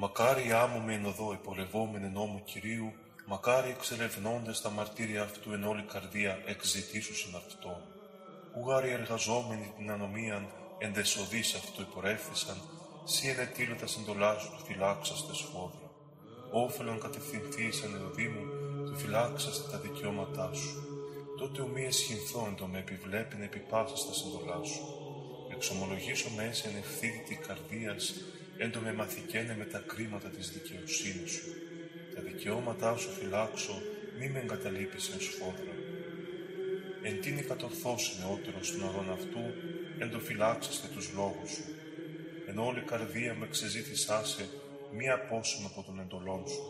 Μακάρι άμμο με ενωδώ υπολευόμενε νόμου Κυρίου, μακάρι εξερευνώντες τα μαρτύρια αυτού εν όλη καρδία εξζητήσουσιν αυτόν. Ουγάρι εργαζόμενοι την ανομίαν εν δεσοδείς αυτού υπορεύθησαν, σύ εν τα συντολά σου του φυλάξαστες σφόδρα. Όφελον κατευθυνθείς εν μου, του φυλάξαστε τα δικαιώματά σου. Τότε ομοίε εσχυνθώ το με επιβλέπειν επί πάσα στα συντολά σου. Εξομολογήσω μέσα εν ευθύτητη καρδίας, εν το με μαθηκένε με τα κρίματα της δικαιοσύνης σου. Τα δικαιώματά σου φυλάξω, μη με εγκαταλείπεις εν σφόδρα. Εν τίνη κατορθώσει νεότερο στον αγώνα αυτού, εν το φυλάξαστε τους λόγους σου. Εν όλη καρδία με ξεζήτησάσε, μη απόσυμα από τον εντολόν σου.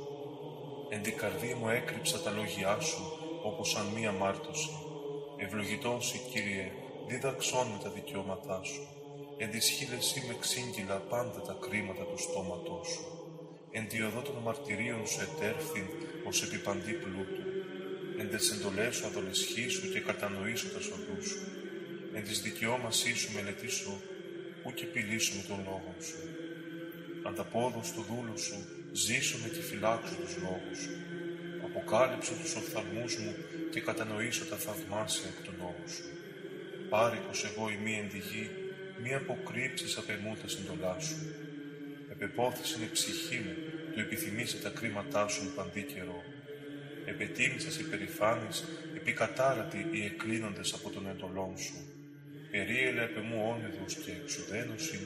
Εν την καρδία μου έκρυψα τα λόγια σου, όπως αν μία μάρτωση. Ευλογητός, Κύριε, δίδαξόν με τα δικαιώματά σου. Εν της με ξύγκυλα πάντα τα κρίματα του στόματός σου. Εν διοδό των μαρτυρίων σου ετέρθην ως επιπαντή πλούτου. Εν τες εντολές σου αδολεσχήσου και κατανοήσω τα σοδού σου. Εν της δικαιώμασή σου μελετήσω, ου και πηλήσω με τον λόγο σου. Ανταπόδος του δούλου σου, ζήσω με και φυλάξω τους λόγους σου. Αποκάλυψω τους οφθαλμούς μου και κατανοήσω τα θαυμάσια εκ του νόμου σου. Πάρικος εγώ η μη ενδυγή, μη αποκρύψεις απ' εμού τα συντολά σου. Επεπόθησεν η ψυχή μου, του επιθυμήσε τα κρίματά σου παντή καιρό. Επετίμησας υπερηφάνης, επικατάρατη οι εκκλίνοντες από τον εντολόν σου. Περίελε επ' εμού όνειδος και εξουδένωσιν,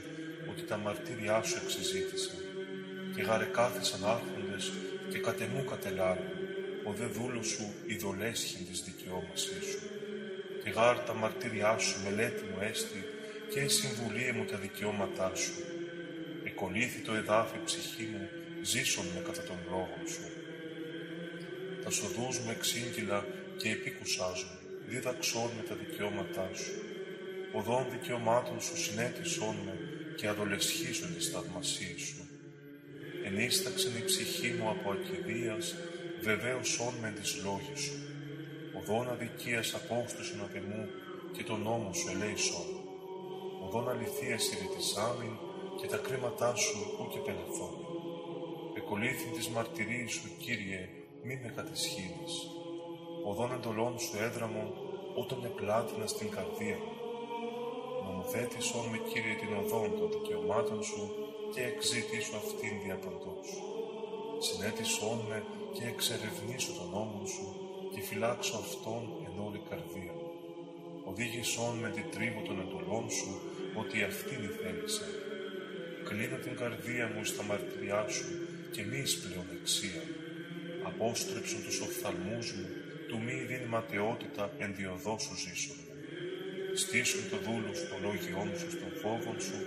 ότι τα μαρτύριά σου εξεζήτησαν. Και γαρεκάθησαν άρχοντες και κατεμού κατελάλουν, ο δε δούλος σου ειδολέσχην της δικαιώμασής σου. Και γάρ τα μαρτύριά σου μελέτη μου έστι, και η συμβουλή μου τα δικαιώματά σου. Εκολύθη το εδάφι ψυχή μου, ζήσον με κατά τον λόγο σου. Τα σοδούς μου εξήγηλα και επίκουσάζουν, δίδαξόν με τα δικαιώματά σου. Οδόν δικαιωμάτων σου συνέτησόν με και αδολεσχίσον τις θαυμασίες σου. Ενίσταξεν η ψυχή μου από ακιδείας, βεβαίωσόν με τις λόγες σου. Οδόν αδικίας απόστουσον απ' εμού και τον νόμο σου ελέησόν οδόν αληθείας άμυν και τα κρίματά σου ού και πελεθόν. Εκολύθην της μαρτυρίας σου, Κύριε, μη με κατεσχύνεις. Οδόν εντολών σου έδραμον, όταν με στην καρδία μου. Νομοθέτησόν με, Κύριε, την οδόν των δικαιωμάτων σου και εξήτησου αυτήν διαπαντός. Συνέτησόν με και εξερευνήσω τον νόμο σου και φυλάξω αυτόν εν όλη καρδία. Οδήγησόν με την τρίβου των εντολών σου ότι αυτήν θέλησα. Κλείνω την καρδία μου στα μαρτυριά σου και μη εις πλεονεξία. Απόστρεψον τους οφθαλμούς μου, του μη δίνει ματαιότητα εν διοδό σου ζήσουν. Στήσουν το δούλο στο λόγιόν σου στον φόβον σου,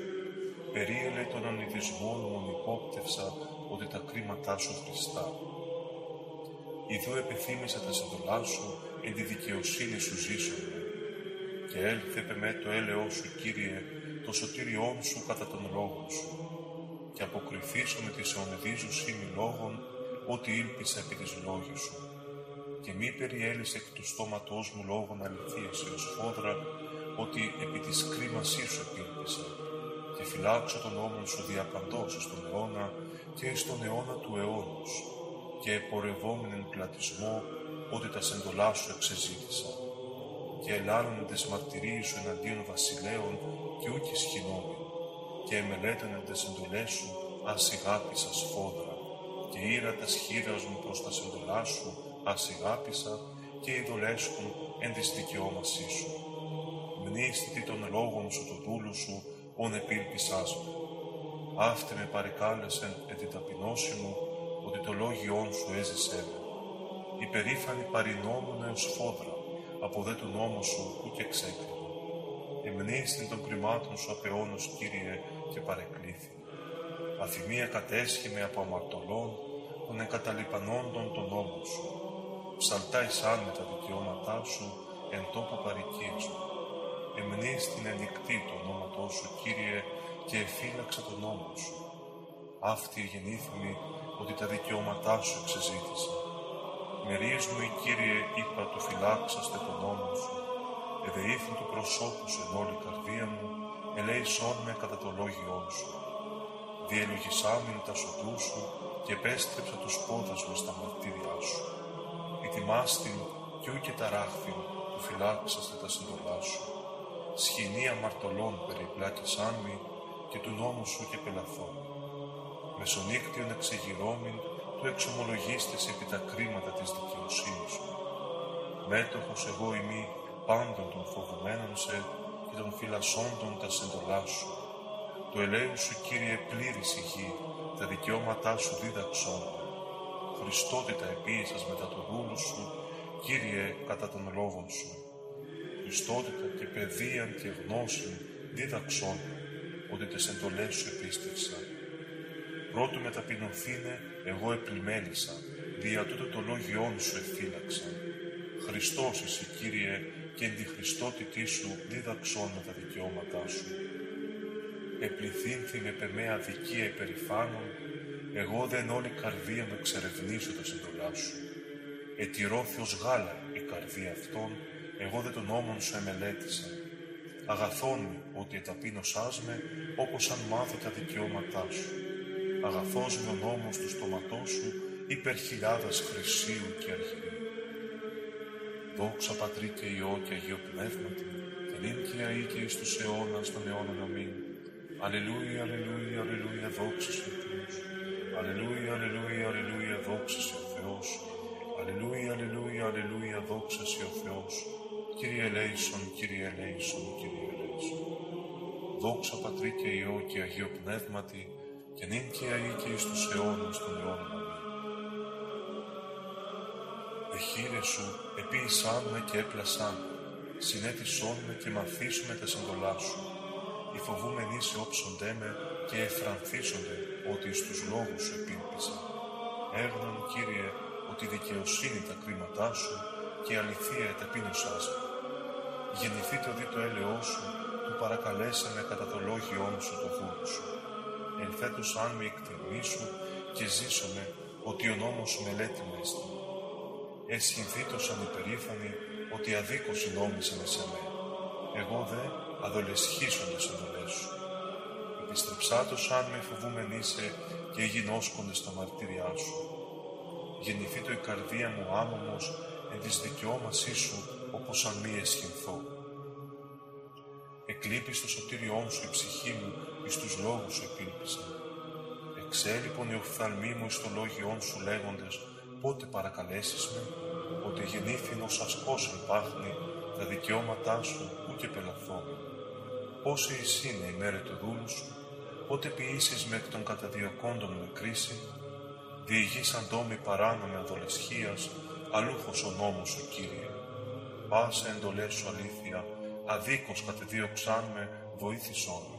περίελε των ανειδισμών μου υπόπτευσα ότι τα κρίματά σου Χριστά. Ιδού επιθύμησα τα συντολά σου, εν τη δικαιοσύνη σου ζήσουν και έλθε με το έλεό σου, Κύριε, το σωτήριόν σου κατά τον λόγο σου, και αποκριθήσω με της αιωνεδίζουσιν λόγων, ότι ήλπισα επί της λόγης σου, και μη περιέλυσε εκ του στόματός μου λόγων αληθείας έως φόδρα, ότι επί της κρίμασής σου επίλπισα, και φυλάξω τον νόμο σου διαπαντός στον αιώνα και στον αιώνα του αιώνος, και επορευόμενεν πλατισμό, ότι τα σεντολά σου εξεζήτησα και ελάλουν τις μαρτυρίες σου εναντίον βασιλέων και ούκ σχηνόμοι, και εμελέτωνε τις εντολές σου ασυγάπησα σφόδρα, και ήρα τα σχήρας μου προς τα σεντολά σου ασυγάπησα και ειδολέσκουν εν της δικαιώμασή σου. Μνήστητη των λόγων σου το δούλου σου, ον επίλπισάς με. Αυτή με παρεκάλεσεν εν την ταπεινώση μου, ότι το λόγιόν σου έζησέ με. Υπερήφανη παρινόμουν έως φόδρα, από δε του νόμου σου που και ξέκρινε. Εμνήστην των κρυμάτων σου απεώνος, Κύριε, και παρεκκλήθη. Αφημία κατέσχημε από αμαρτωλών, των εγκαταλειπανόντων των νόμων σου. Ψαλτά εισάν με τα δικαιώματά σου, εν τόπο παρικίες μου. Εμνήστην ενικτή το ονόματό σου, Κύριε, και εφύλαξα τον νόμο σου. Αυτή γεννήθημη ότι τα δικαιώματά σου εξεζήτησα Μερίες μου, η Κύριε, είπα του φυλάξαστε τον νόμο σου, εδεήθη του προσώπου σου εν όλη καρδία μου, ελέησόν με κατά το λόγιό σου. διελογισάμιν τα σωτού σου και επέστρεψα τους πόδας μου στα μαρτύριά σου. Ετοιμάστην κι ού και ταράχθην που φυλάξαστε τα συντολά σου. Σχοινή αμαρτωλών περιπλάκησάν μη και του νόμου σου και πελαθών. Μεσονύκτιον εξεγυρώμην του εξομολογίστες επί τα κρίματα της δικαιοσύνης σου. Μέτοχος εγώ ημί πάντων των φοβουμένων σε και των φυλασσόντων τα συντολά σου. Το ελέου σου, Κύριε, πλήρης η γη, τα δικαιώματά σου δίδαξόν. Χριστότητα επίησας μετά το δούλου σου, Κύριε, κατά των λόγων σου. Χριστότητα και παιδείαν και γνώση δίδαξόν, ότι τις εντολές σου επίστευσα. Πρώτου μεταπεινωθήνε, εγώ επλημέλησα, δια τούτο το λόγιόν σου εφύλαξα. Χριστός εσύ, Κύριε, και εν τη Χριστότητή σου δίδαξόν με τα δικαιώματά σου. Επληθύνθη με πεμέα δικία υπερηφάνων, εγώ δεν όλη καρδία με εξερευνήσω τα συντολά σου. Ετηρώθιος γάλα η καρδία αυτών, εγώ δεν τον νόμον σου εμελέτησα. Αγαθόν ότι εταπείνωσάς με, όπως αν μάθω τα δικαιώματά σου. Αγαθός με ο νόμος του στόματός σου, υπερ χιλιάδας χρυσίου και αργυρίου. Δόξα Πατρί και Υιό και Αγίο Πνεύματι, και νυν και αεί και εις τους αιώνας των αιώνων αμήν. Αλληλούια, αλληλούια, αλληλούια, δόξα σε ο Θεός. Αλληλούια, αλληλούια, αλληλούια, δόξα σε ο Θεός. Αλληλούια, αλληλούια, αλληλούια, δόξα σε ο Θεός. Κύριε ελέησον, Κύριε ελέησον, Κύριε ελέησον. Δόξα Πατρί και Υιό και Αγίο Πνεύματι, και νυν και αεί και εις τους αιώνας των αιώνων αμήν. Εχείρε σου επίησάν με και έπλασάν, συνέτησόν με και μαθήσουν με τα συμβολά σου. Οι φοβούμενοι σε όψοντέ με και εφρανθίσονται ότι εις τους λόγους σου επίλπισα. Έγνον, Κύριε, ότι δικαιοσύνη τα κρίματά σου και αληθεία εταπείνωσάς με. Γεννηθεί το δι το έλεό σου, του παρακαλέσε με κατά το λόγιόν σου το δούλου σου. Ελθέτως αν με εκτιμήσου και ζήσομαι ότι ο νόμος σου μελέτη με έστειλε εσχυνθήτωσαν υπερήφανοι ότι αδίκως νόμισαν σε με. Εγώ δε αδολεσχίσονται σε εντολές σου. Επιστρεψάτως αν με φοβούμεν είσαι και γινώσκονται στα μαρτύριά σου. Γεννηθεί το η καρδία μου άμωμος εν της δικαιώμασή σου όπως αν μη εσχυνθώ. Εκλείπεις στο σωτήριόν σου η ψυχή μου εις τους λόγους σου επίλπισα. Εξέλιπον οι οφθαλμοί μου εις το λόγιόν σου λέγοντες πότε παρακαλέσεις με, ότι γεννήθην ως ασκός πάχνη τα δικαιώματά σου ου και πελαθώ. Πόση εις είναι η μέρα του δούλου σου, πότε ποιήσεις με εκ των καταδιωκόντων με κρίση, διηγείς αντόμη παράνομη αδολεσχίας, αλούχος ο νόμος σου, Κύριε. Πάσε εντολές σου αλήθεια, αδίκως κατεδίωξάν με, βοήθησόν με.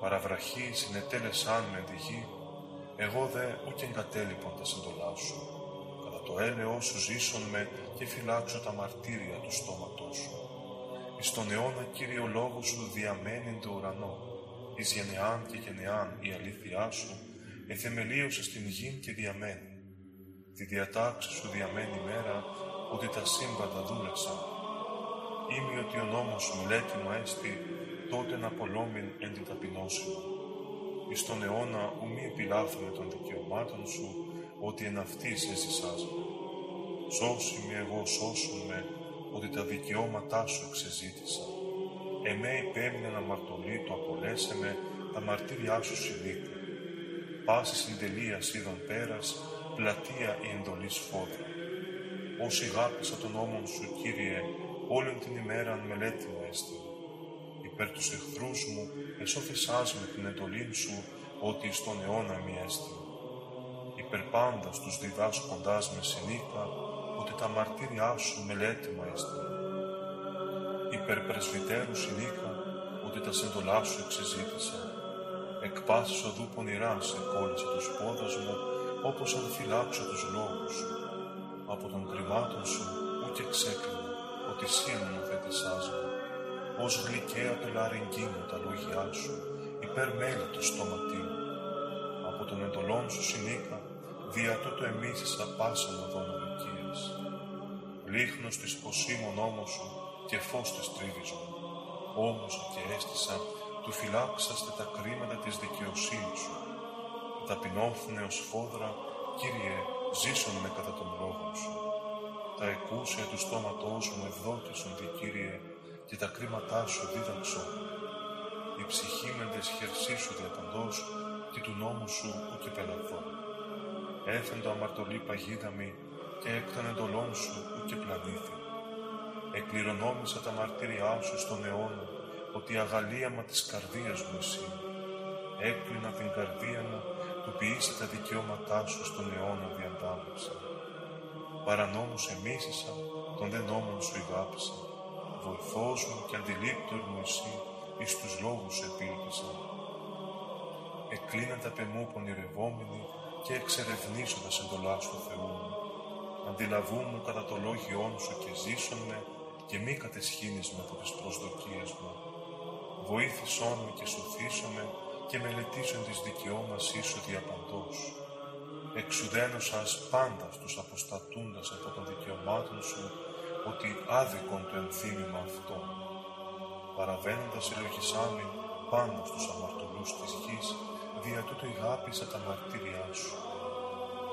Παραβραχή συνετέλεσάν με τη γη, εγώ δε ούκ εγκατέλειπον τα συντολά σου το έλεό σου ζήσον με και φυλάξω τα μαρτύρια του στόματός σου. Εις τον αιώνα, Κύριε, ο λόγος σου διαμένει το ουρανό. Εις γενεάν και γενεάν η αλήθειά σου εθεμελίωσε στην γη και διαμένει. Τη διατάξη σου διαμένει μέρα ότι τα σύμπαντα δούλεψαν. Είμαι ότι ο νόμος σου μου έστι, τότε να απολόμην εν την ταπεινώση μου. Εις τον αιώνα ου μη επιλάθουμε των δικαιωμάτων σου, ότι εν αυτής έζησάς με. Σώσι με εγώ σώσουν με, ότι τα δικαιώματά σου εξεζήτησα. Εμέ υπέμεινε να μαρτωλή το απολέσαι με, τα μαρτύριά σου συνήθω. Πάση συντελεία είδων πέρας, πλατεία η εντολής φόδρα. Όσοι γάπησα τον νόμον σου, Κύριε, όλη την ημέρα μελέτη μου έστειλε. Υπέρ τους εχθρούς μου, εσώθησάς με την εντολή σου, ότι εις τον αιώνα μη έστειλε υπερπάντας τους διδάσκοντάς με συνήθα, ότι τα μαρτύριά σου μελέτημα έστειλε. Υπερπρεσβυτέρου συνήθα, ότι τα σύντολά σου εξεζήτησα. Εκ πάσης οδού πονηράς σε κόλλησε τους πόδας μου, όπως αν φυλάξω τους λόγους σου. Από των κρυμάτων σου ούτε ξέκλεινα, ότι σύν νομοθέτησάς μου. Ως γλυκαία πελάριγγί μου τα λόγια σου, υπέρ μέλη το στόματί μου. Από των εντολών σου συνήκα, δια τούτο εμίσησα πάσα οδόν αδικίας. Λίχνος της ποσίμων όμως σου και φως της τρίβης μου. Όμως και έστησα, του φυλάξαστε τα κρίματα της δικαιοσύνης σου. ταπεινώθουνε ως φόδρα, Κύριε, ζήσον με κατά τον λόγο Σου. Τα εκούσια του στόματός μου ευδόκησον, Κύριε, και τα κρίματά Σου δίδαξον. Η ψυχή με χερσί Σου διαπαντός, και του νόμου Σου και πελαθώ. Έθεν το αμαρτωλή παγίδα μη, και έκτανε το λόγο Σου και πλανήθη. Εκπληρονόμησα τα μαρτύριά Σου στον αιώνα, ότι η αγαλίαμα της καρδίας μου εσύ. Έκλεινα την καρδία μου, του ποιήσε τα δικαιώματά σου στον αιώνα διαντάμεψα. Παρανόμους εμίσησα, τον δε νόμων σου ηγάπησα. Βοηθός μου και αντιλήπτωρ μου εσύ, εις τους λόγους σου επίλπισα. Εκλείνα τα πεμού πονηρευόμενοι και εξερευνήσω τα συντολά του Θεού μου. Αντιλαβού μου κατά το λόγιόν σου και ζήσον με και μη κατεσχύνεις με από τις προσδοκίες μου βοήθησόν με και σωθήσομαι και μελετήσον τις δικαιώμασή σου διαπαντός. Εξουδένωσας πάντα στους αποστατούντας από των δικαιωμάτων σου, ότι άδικον το ενθύμημα αυτό. Παραβαίνοντας ελογισάμι πάντα στους αμαρτωλούς της γης, δια τούτο ηγάπησα τα μαρτύριά σου.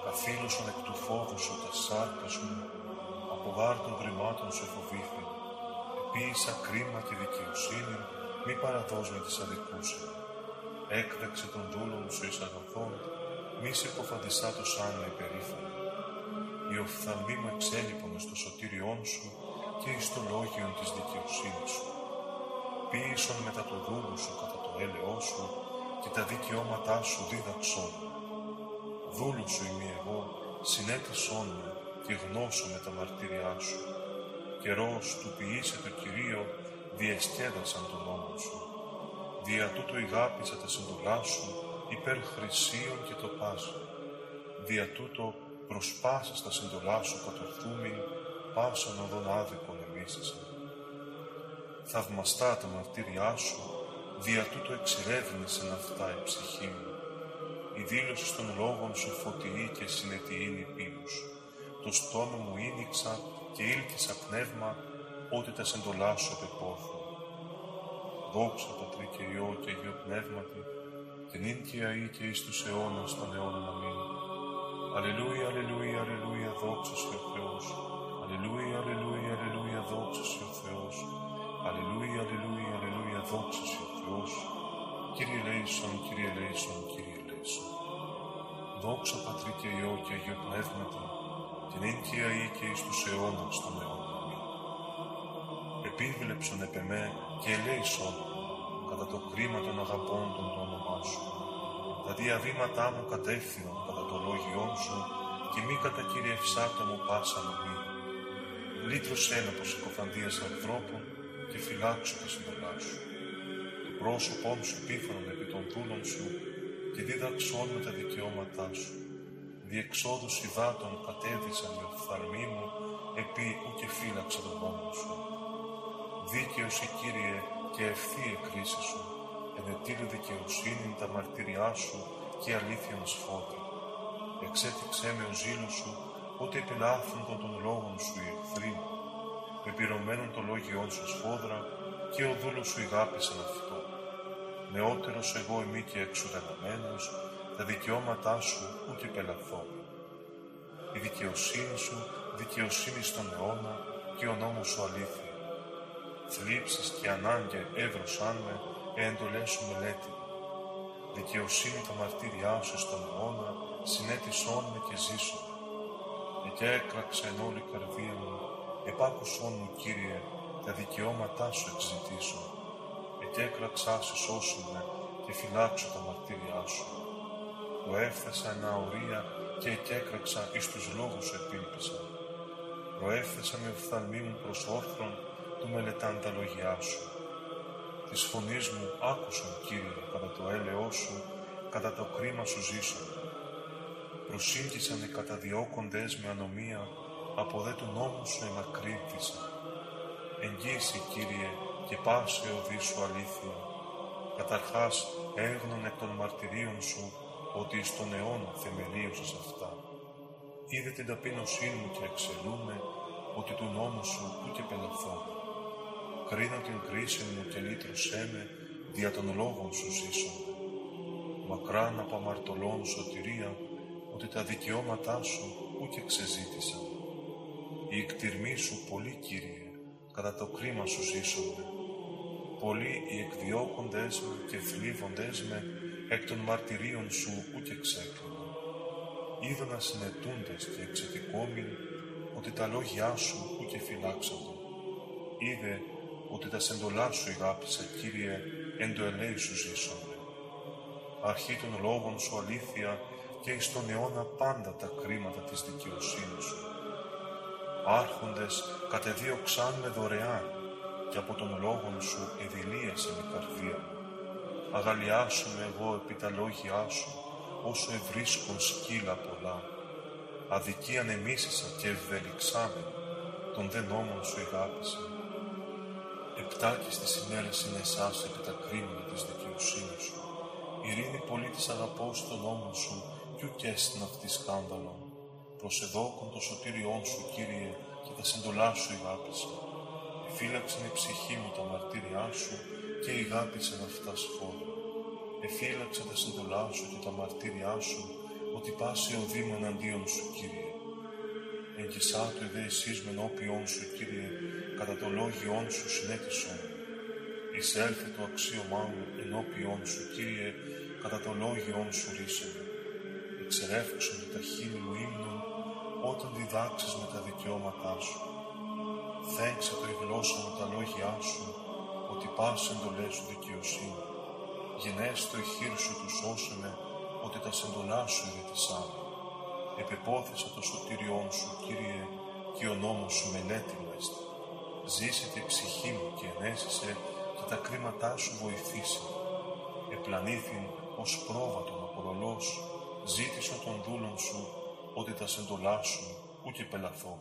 Καθήλωσον εκ του φόβου σου τα σάρκα μου, από γάρ των γρημάτων σου φοβήθη. Επίησα κρίμα και δικαιοσύνη μη παραδώσ' με της αδικούσε. Έκδεξε τον δούλον σου εις αγαθόν, μη σε υποφαντισά το σαν με υπερήφανο. Η οφθαλμή μου εξέλιπον εις το σωτήριόν σου και εις το λόγιον της δικαιοσύνης σου. Ποίησον μετά το δούλο σου κατά το έλεό σου και τα δικαιώματά σου δίδαξόν μου. Δούλου σου είμαι εγώ, συνέτησόν μου και γνώσω με τα μαρτύριά σου. Καιρός του ποιήσε το Κυρίο διεσκέδασαν τον νόμο σου. Δια τούτο ηγάπησα τα συντολά σου, υπέρ χρυσίων και το πάσο. Δια τούτο προσπάσας τα συντολά σου κατορθούμην, πάσαν οδόν άδικον εμίσησαν. Θαυμαστά τα μαρτύριά σου, δια τούτο εξερεύνησαν αυτά η ψυχή μου. Η δήλωση των λόγων σου φωτιή και συνετιήνη πύλους. Το στόμα μου ίνιξα και ήλκησα πνεύμα ότι τα συντολά σου επεπόθουν. Δόξα Πατρί και Υιό και Υιό Πνεύματι, την ίν και αή και εις τους αιώνας των αιώνων αμήν. Αλληλούια, αλληλούια, αλληλούια, δόξα σε ο Θεός. Αλληλούια, αλληλούια, αλληλούια, δόξα σε ο Θεός. Αλληλούια, αλληλούια, αλληλούια, δόξα σε ο Θεός. Κύριε Λέησον, Κύριε Λέησον, Κύριε Λέησον. Δόξα Πατρί και Υιό και Υιό Πνεύματι, την ίν και αή και εις τους αιώνας των αιώνων επίβλεψον επ' εμέ και ελέησον κατά το κρίμα των αγαπώντων το όνομά σου. Τα διαβήματά μου κατεύθυνον κατά το λόγιόν σου και μη κατακυριευσάτο μου πάσα νομή. Λύτρωσέ με από συκοφαντίας ανθρώπων και φυλάξω τα συντολά σου. Το πρόσωπό σου πίθανον επί των δούλων σου και δίδαξόν με τα δικαιώματά σου. Διεξόδους υδάτων κατέδυσαν η οφθαλμή μου, επί και φύλαξα τον νόμο σου. Δίκαιος η Κύριε και ευθύ η κρίση σου, ενετήλου δικαιοσύνη τα μαρτυριά σου και αλήθειον σφόδρα. Εξέτηξέ με ο ζήλος σου, ότι επιλάθουν των, των λόγων σου οι εχθροί, με πυρωμένων το λόγιόν σου σφόδρα και ο δούλος σου ηγάπησαν αυτό. Νεότερος εγώ εμεί και εξουδεναμένος, τα δικαιώματά σου ούτε πελαθώ. Η δικαιοσύνη σου δικαιοσύνη στον αιώνα και ο νόμος σου αλήθεια θλίψεις και ανάγκε έβρωσαν με, έντολές σου μελέτη. Δικαιοσύνη τα μαρτύριά σου στον αιώνα, συνέτησόν με και ζήσω. Και έκραξε εν όλη καρδία μου, επάκουσόν μου, Κύριε, τα δικαιώματά σου εξητήσω. Και έκραξά σου σώσου με και φυλάξω τα μαρτύριά σου. Προέφθασα ένα ορία και εκέκραξα εις τους λόγους σου επίλπισα. Προέφθασα με οφθαλμή μου προς όρθρον του μελετάν τα λόγια σου. Της φωνής μου άκουσαν, Κύριε, κατά το έλεό σου, κατά το κρίμα σου ζήσω. Προσύγγισαν οι καταδιώκοντες με ανομία, από δε του νόμους σου εμακρύνθησα. Εγγύηση, Κύριε, και πάσε οδύ σου αλήθεια. Καταρχάς έγνων εκ των μαρτυρίων σου, ότι εις τον αιώνα θεμελίωσες αυτά. Είδε την ταπείνωσή μου και εξελούμε, ότι του νόμου σου ούτε πελαθώ κρίνω την κρίση μου και λύτρωσέ με, δια των λόγων σου ζήσω. μακράν από αμαρτωλών σωτηρία, ότι τα δικαιώματά σου ούτε ξεζήτησαν. Οι εκτιρμοί σου πολύ, Κύριε, κατά το κρίμα σου ζήσονται. Πολλοί οι εκδιώκοντες με και θλίβοντες με, εκ των μαρτυρίων σου ούτε ξέκλειναν. Είδα να συνετούντες και εξετικόμην, ότι τα λόγια σου ούτε φυλάξαντο. Είδε ότι τα σεντολά σου ηγάπησα, Κύριε, εν το ελέη σου ζήσονται. Αρχή των λόγων σου αλήθεια και εις τον αιώνα πάντα τα κρίματα της δικαιοσύνης σου. Άρχοντες κατεδίωξαν με δωρεάν και από τον λόγων σου εδηλίασε με καρδία μου. Αγαλιάσουμε εγώ επί τα λόγια σου, όσο ευρίσκουν σκύλα πολλά. Αδικία ανεμίσισα και ευδελιξάμε, τον δε νόμον σου εγάπησε. Επτάκης της ημέρας είναι εσάς επί τα κρίματα της δικαιοσύνης σου. Ειρήνη πολύ της αγαπώ στον νόμο σου, κι ουκ έστειν αυτή σκάνδαλον. Προσεδόκον το σωτήριόν σου, Κύριε, και τα συντολά σου ηγάπησα. Εφύλαξαν η ψυχή μου τα μαρτύριά σου και ηγάπησαν αυτά σφόρα. Εφύλαξα τα συντολά σου και τα μαρτύριά σου, ότι πάση ο Δήμο εναντίον σου, Κύριε. Εγκυσάτου εδέ εσείς με ενώπιόν σου, Κύριε, κατά το λόγιόν σου συνέτησον. Εισέλθε το αξίωμά μου ενώπιόν σου, Κύριε, κατά το λόγιόν σου ρίσαμε. Εξερεύξον τα χείλη μου ύμνων, όταν διδάξεις με τα δικαιώματά σου. Θέξε το η γλώσσα μου τα λόγια σου, ότι πας εντολές σου δικαιοσύνη. Γενές το χείρι σου του σώσεμε, ότι τα σεντολά σου ειδετησάν. Επεπόθησα το σωτήριόν σου, Κύριε, και ο νόμος σου μελέτη μου έστε. Ζήσε τη ψυχή μου και ενέσισε και τα κρίματά σου βοηθήσει. Επλανήθην ως πρόβατον απορολός, ζήτησα των δούλων σου, ότι τα σεντολά σου ούτε πελαθώ.